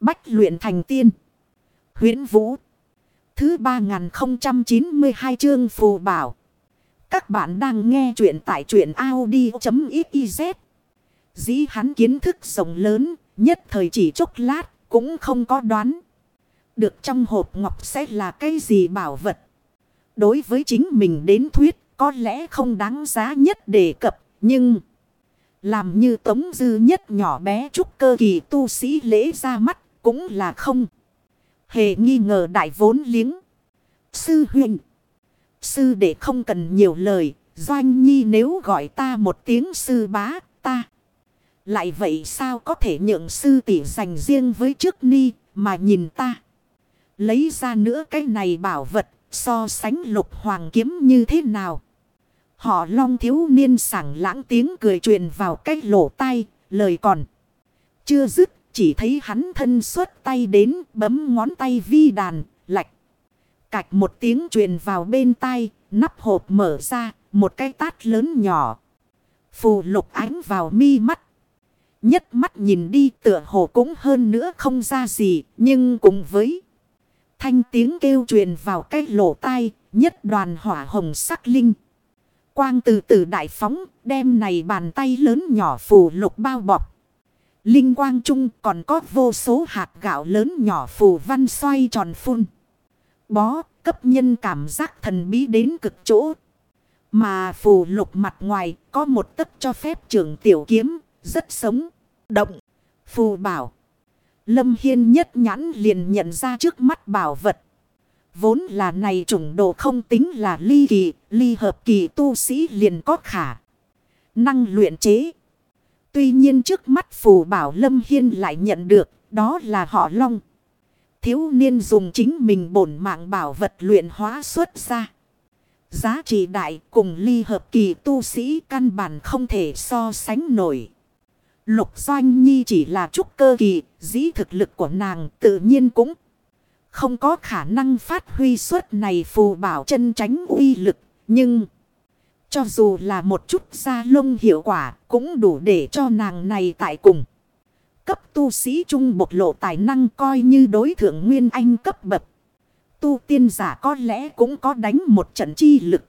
Bách luyện thành tiên. huyễn Vũ. Thứ 3092 chương phù bảo. Các bạn đang nghe truyện tại truyện Audi.xyz. Dĩ hắn kiến thức rộng lớn, nhất thời chỉ chốc lát, cũng không có đoán. Được trong hộp ngọc sẽ là cái gì bảo vật. Đối với chính mình đến thuyết, có lẽ không đáng giá nhất đề cập, nhưng... Làm như tống dư nhất nhỏ bé trúc cơ kỳ tu sĩ lễ ra mắt cũng là không. Hề nghi ngờ đại vốn liếng. Sư huynh. Sư để không cần nhiều lời. Doanh nhi nếu gọi ta một tiếng sư bá ta. Lại vậy sao có thể nhượng sư tỷ dành riêng với trước ni mà nhìn ta. Lấy ra nữa cái này bảo vật so sánh lục hoàng kiếm như thế nào. Họ long thiếu niên sảng lãng tiếng cười truyền vào cái lỗ tai, lời còn. Chưa dứt, chỉ thấy hắn thân xuất tay đến bấm ngón tay vi đàn, lạch. Cạch một tiếng truyền vào bên tai, nắp hộp mở ra, một cái tát lớn nhỏ. Phù lục ánh vào mi mắt. Nhất mắt nhìn đi tựa hồ cũng hơn nữa không ra gì, nhưng cùng với thanh tiếng kêu truyền vào cái lỗ tai, nhất đoàn hỏa hồng sắc linh. Quang từ từ đại phóng, đem này bàn tay lớn nhỏ phù lục bao bọc. Linh quang trung còn có vô số hạt gạo lớn nhỏ phù văn xoay tròn phun. Bó, cấp nhân cảm giác thần bí đến cực chỗ. Mà phù lục mặt ngoài có một tấc cho phép trưởng tiểu kiếm, rất sống, động. Phù bảo. Lâm Hiên nhất nhãn liền nhận ra trước mắt bảo vật. Vốn là này chủng độ không tính là ly kỳ, ly hợp kỳ tu sĩ liền có khả. Năng luyện chế. Tuy nhiên trước mắt phù bảo Lâm Hiên lại nhận được, đó là họ long. Thiếu niên dùng chính mình bổn mạng bảo vật luyện hóa xuất ra. Giá trị đại cùng ly hợp kỳ tu sĩ căn bản không thể so sánh nổi. Lục Doanh Nhi chỉ là trúc cơ kỳ, dĩ thực lực của nàng tự nhiên cũng không có khả năng phát huy suốt này phù bảo chân tránh uy lực. Nhưng cho dù là một chút da lông hiệu quả cũng đủ để cho nàng này tại cùng. Cấp tu sĩ trung bộc lộ tài năng coi như đối thượng nguyên anh cấp bậc. Tu tiên giả có lẽ cũng có đánh một trận chi lực.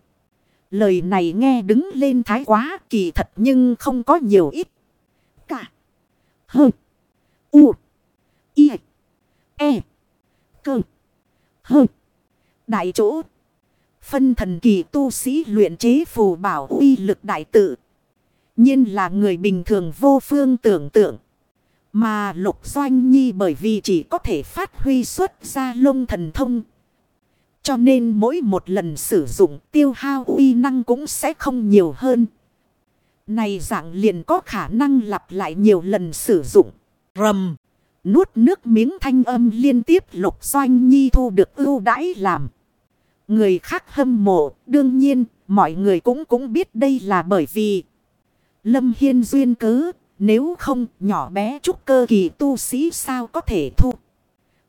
Lời này nghe đứng lên thái quá kỳ thật nhưng không có nhiều ít. Cả. Hơ. U. Y. E. Cơ. Hơ. Đại chỗ. Phân thần kỳ tu sĩ luyện chế phù bảo uy lực đại tự. nhiên là người bình thường vô phương tưởng tượng. Mà lục doanh nhi bởi vì chỉ có thể phát huy xuất ra lông thần thông. Cho nên mỗi một lần sử dụng tiêu hao uy năng cũng sẽ không nhiều hơn. Này dạng liền có khả năng lặp lại nhiều lần sử dụng. Rầm. Nuốt nước miếng thanh âm liên tiếp lục doanh nhi thu được ưu đãi làm. Người khác hâm mộ, đương nhiên, mọi người cũng cũng biết đây là bởi vì Lâm Hiên duyên cớ, nếu không nhỏ bé trúc cơ kỳ tu sĩ sao có thể thu.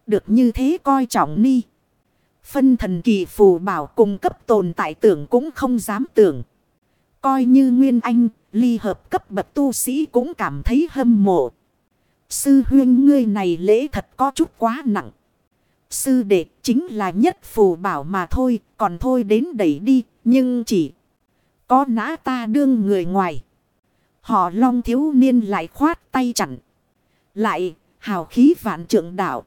Được như thế coi trọng ni. Phân thần kỳ phù bảo cung cấp tồn tại tưởng cũng không dám tưởng. Coi như Nguyên Anh, ly hợp cấp bậc tu sĩ cũng cảm thấy hâm mộ. Sư huyên ngươi này lễ thật có chút quá nặng. Sư đệ chính là nhất phù bảo mà thôi, còn thôi đến đẩy đi, nhưng chỉ có nã ta đương người ngoài. Họ long thiếu niên lại khoát tay chặn. Lại, hào khí vạn trượng đạo.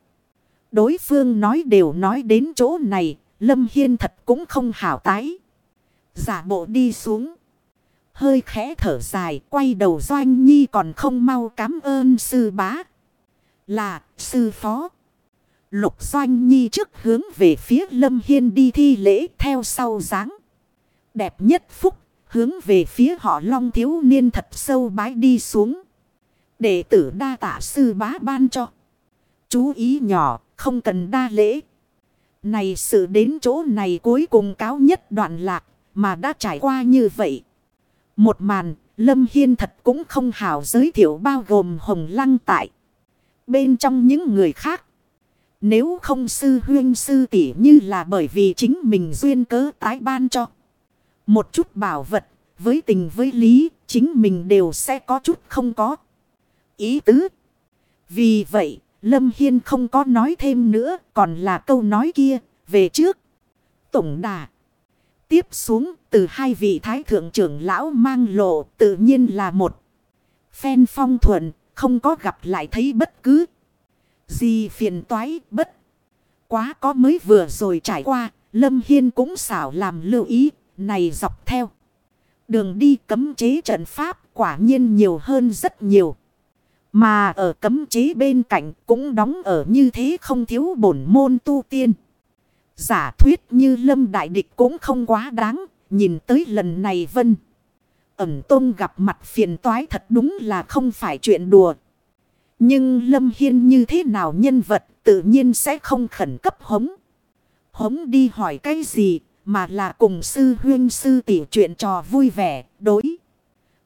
Đối phương nói đều nói đến chỗ này, Lâm Hiên thật cũng không hảo tái. Giả bộ đi xuống. Hơi khẽ thở dài, quay đầu doanh nhi còn không mau cảm ơn sư bá. Là, sư phó. Lục Doanh Nhi trước hướng về phía Lâm Hiên đi thi lễ theo sau dáng. Đẹp nhất phúc, hướng về phía họ Long thiếu niên thật sâu bái đi xuống. Đệ tử đa tạ sư bá ban cho. Chú ý nhỏ, không cần đa lễ. Này sự đến chỗ này cuối cùng cáo nhất đoạn lạc, mà đã trải qua như vậy. Một màn, Lâm Hiên thật cũng không hào giới thiệu bao gồm hồng lăng tại. Bên trong những người khác nếu không sư huyên sư tỷ như là bởi vì chính mình duyên cớ tái ban cho. Một chút bảo vật, với tình với lý, chính mình đều sẽ có chút không có. Ý tứ. Vì vậy, Lâm Hiên không có nói thêm nữa, còn là câu nói kia, về trước. Tổng đà. Tiếp xuống, từ hai vị thái thượng trưởng lão mang lộ, tự nhiên là một. Phen phong thuận, không có gặp lại thấy bất cứ gì phiền toái bất. Quá có mới vừa rồi trải qua, Lâm Hiên cũng xảo làm lưu ý, này dọc theo. Đường đi cấm chế trận pháp quả nhiên nhiều hơn rất nhiều. Mà ở cấm chế bên cạnh cũng đóng ở như thế không thiếu bổn môn tu tiên. Giả thuyết như lâm đại địch cũng không quá đáng, nhìn tới lần này vân. Ẩm tôn gặp mặt phiền toái thật đúng là không phải chuyện đùa. Nhưng lâm hiên như thế nào nhân vật tự nhiên sẽ không khẩn cấp hống. Hống đi hỏi cái gì mà là cùng sư huyên sư tỷ chuyện trò vui vẻ, đối.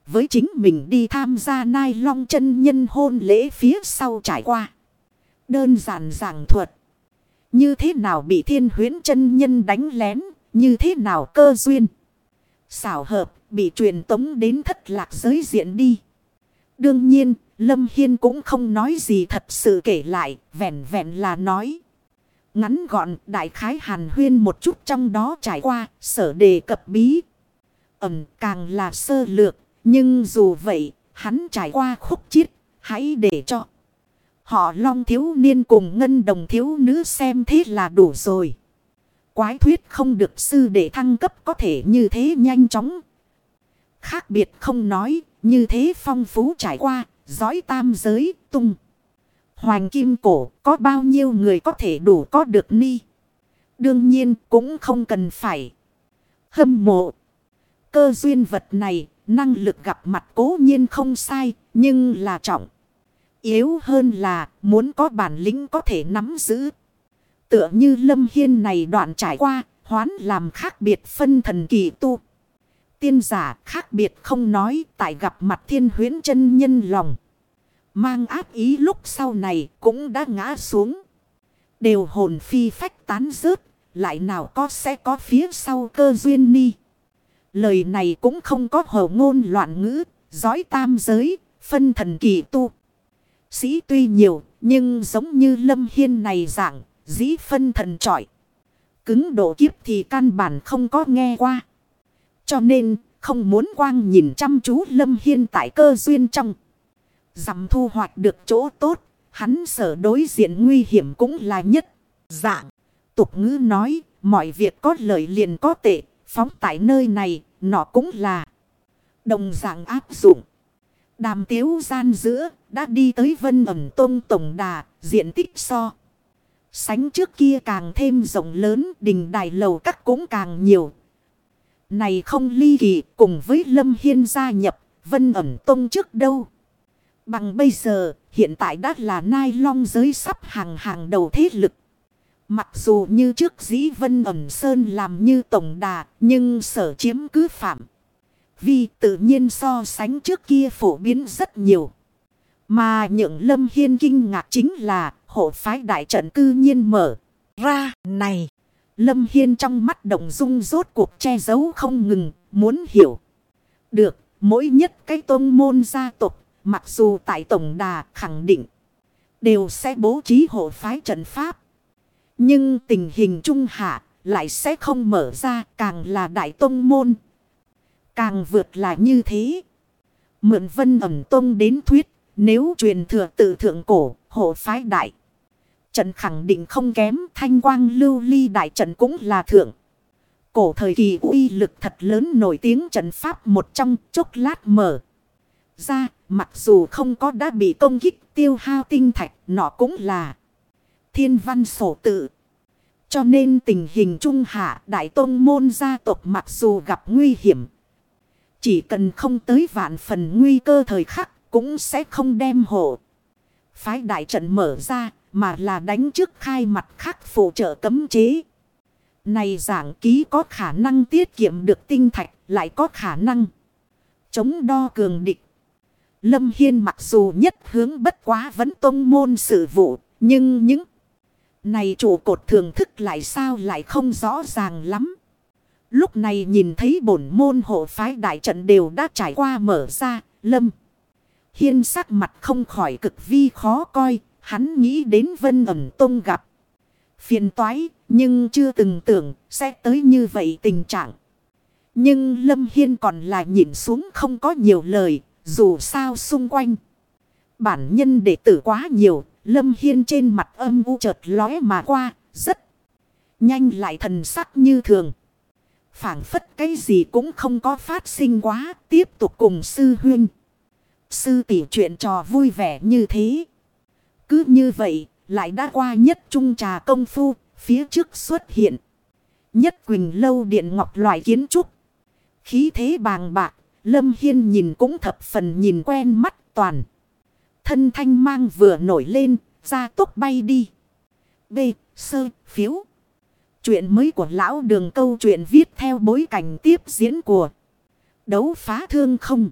Với chính mình đi tham gia nai long chân nhân hôn lễ phía sau trải qua. Đơn giản giảng thuật. Như thế nào bị thiên huyến chân nhân đánh lén. Như thế nào cơ duyên. Xảo hợp, bị truyền tống đến thất lạc giới diện đi. Đương nhiên, Lâm Hiên cũng không nói gì thật sự kể lại, vẹn vẹn là nói. Ngắn gọn đại khái hàn huyên một chút trong đó trải qua, sở đề cập bí. Ẩm càng là sơ lược, nhưng dù vậy, hắn trải qua khúc chiết, hãy để cho. Họ long thiếu niên cùng ngân đồng thiếu nữ xem thế là đủ rồi. Quái thuyết không được sư để thăng cấp có thể như thế nhanh chóng. Khác biệt không nói, như thế phong phú trải qua, giói tam giới, tung. Hoàng kim cổ có bao nhiêu người có thể đủ có được ni. Đương nhiên cũng không cần phải hâm mộ. Cơ duyên vật này năng lực gặp mặt cố nhiên không sai nhưng là trọng. Yếu hơn là muốn có bản lĩnh có thể nắm giữ. Tựa như lâm hiên này đoạn trải qua hoán làm khác biệt phân thần kỳ tu. Tiên giả khác biệt không nói tại gặp mặt thiên huyến chân nhân lòng. Mang áp ý lúc sau này cũng đã ngã xuống. Đều hồn phi phách tán rớt. Lại nào có sẽ có phía sau cơ duyên ni. Lời này cũng không có hầu ngôn loạn ngữ. Giói tam giới. Phân thần kỳ tu. Sĩ tuy nhiều. Nhưng giống như lâm hiên này dạng. Dĩ phân thần trọi. Cứng độ kiếp thì căn bản không có nghe qua. Cho nên không muốn quang nhìn chăm chú lâm hiên tại cơ duyên trong. Dằm thu hoạch được chỗ tốt, hắn sở đối diện nguy hiểm cũng là nhất. Dạng, tục ngữ nói, mọi việc có lợi liền có tệ, phóng tại nơi này, nó cũng là đồng dạng áp dụng. Đàm tiếu gian giữa, đã đi tới vân ẩm tôn tổng đà, diện tích so. Sánh trước kia càng thêm rộng lớn, đình đài lầu các cũng càng nhiều. Này không ly kỳ cùng với Lâm Hiên gia nhập, vân ẩm Tông trước đâu. Bằng bây giờ, hiện tại đã là nai long giới sắp hàng hàng đầu thế lực. Mặc dù như trước dĩ vân ẩm sơn làm như tổng đà, nhưng sở chiếm cứ phạm. Vì tự nhiên so sánh trước kia phổ biến rất nhiều. Mà những lâm hiên kinh ngạc chính là hộ phái đại trận cư nhiên mở ra này. Lâm hiên trong mắt động dung rốt cuộc che giấu không ngừng, muốn hiểu. Được, mỗi nhất cái tôn môn gia tộc Mặc dù tại Tổng Đà khẳng định đều sẽ bố trí hộ phái trận pháp. Nhưng tình hình trung hạ lại sẽ không mở ra càng là đại tông môn. Càng vượt là như thế. Mượn vân ẩm tông đến thuyết nếu truyền thừa tự thượng cổ hộ phái đại. Trận khẳng định không kém thanh quang lưu ly đại trận cũng là thượng. Cổ thời kỳ uy lực thật lớn nổi tiếng trận pháp một trong chốc lát mở ra, mặc dù không có đã bị công kích tiêu hao tinh thạch, nó cũng là thiên văn sổ tự. Cho nên tình hình trung hạ đại tôn môn gia tộc mặc dù gặp nguy hiểm. Chỉ cần không tới vạn phần nguy cơ thời khắc cũng sẽ không đem hộ. Phái đại trận mở ra mà là đánh trước khai mặt khắc phụ trợ cấm chế. Này giảng ký có khả năng tiết kiệm được tinh thạch lại có khả năng chống đo cường địch. Lâm Hiên mặc dù nhất hướng bất quá vẫn tôn môn sự vụ, nhưng những này chủ cột thường thức lại sao lại không rõ ràng lắm. Lúc này nhìn thấy bổn môn hộ phái đại trận đều đã trải qua mở ra, Lâm. Hiên sắc mặt không khỏi cực vi khó coi, hắn nghĩ đến Vân ẩm tông gặp. Phiền toái, nhưng chưa từng tưởng sẽ tới như vậy tình trạng. Nhưng Lâm Hiên còn là nhìn xuống không có nhiều lời, dù sao xung quanh. Bản nhân đệ tử quá nhiều, Lâm Hiên trên mặt âm u chợt lóe mà qua, rất nhanh lại thần sắc như thường. phảng phất cái gì cũng không có phát sinh quá, tiếp tục cùng sư huynh. Sư tỷ chuyện trò vui vẻ như thế. Cứ như vậy, lại đã qua nhất trung trà công phu, phía trước xuất hiện. Nhất quỳnh lâu điện ngọc loại kiến trúc. Khí thế bàng bạc, Lâm Hiên nhìn cũng thập phần nhìn quen mắt toàn. Thân thanh mang vừa nổi lên, ra tốc bay đi. B. Sơ, phiếu. Chuyện mới của lão đường câu chuyện viết theo bối cảnh tiếp diễn của đấu phá thương không.